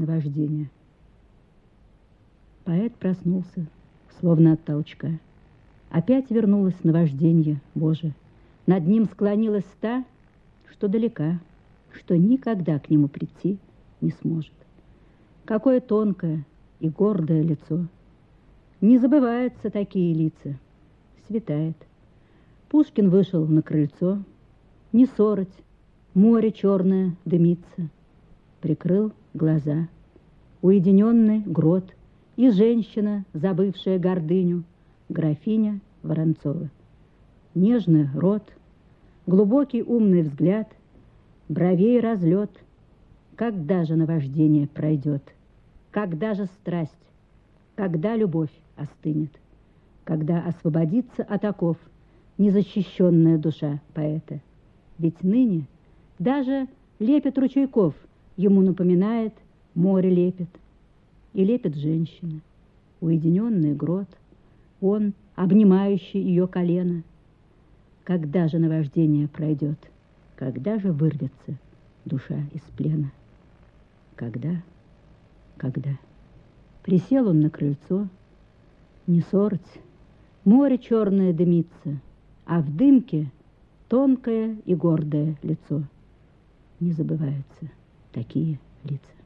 наваждение. Поэт проснулся, словно от толчка. Опять вернулось наваждение, Боже. Над ним склонилась та, что далека, что никогда к нему прийти не сможет. Какое тонкое и гордое лицо. Не забываются такие лица. Светает. Пушкин вышел на крыльцо. Не сороть, море черное дымится. Прикрыл глаза. Уединенный грот и женщина, забывшая гордыню, графиня Воронцова. Нежный рот, глубокий умный взгляд, бровей разлет. Когда же наваждение пройдет? Когда же страсть? Когда любовь остынет? Когда освободится от оков незащищенная душа поэта? Ведь ныне даже лепет ручейков ему напоминает море лепет. И лепит женщина, уединенный грот, он, обнимающий ее колено. Когда же наваждение пройдет? Когда же вырвется душа из плена? Когда? Когда? Присел он на крыльцо, не сороть, море черное дымится, а в дымке тонкое и гордое лицо. Не забываются такие лица.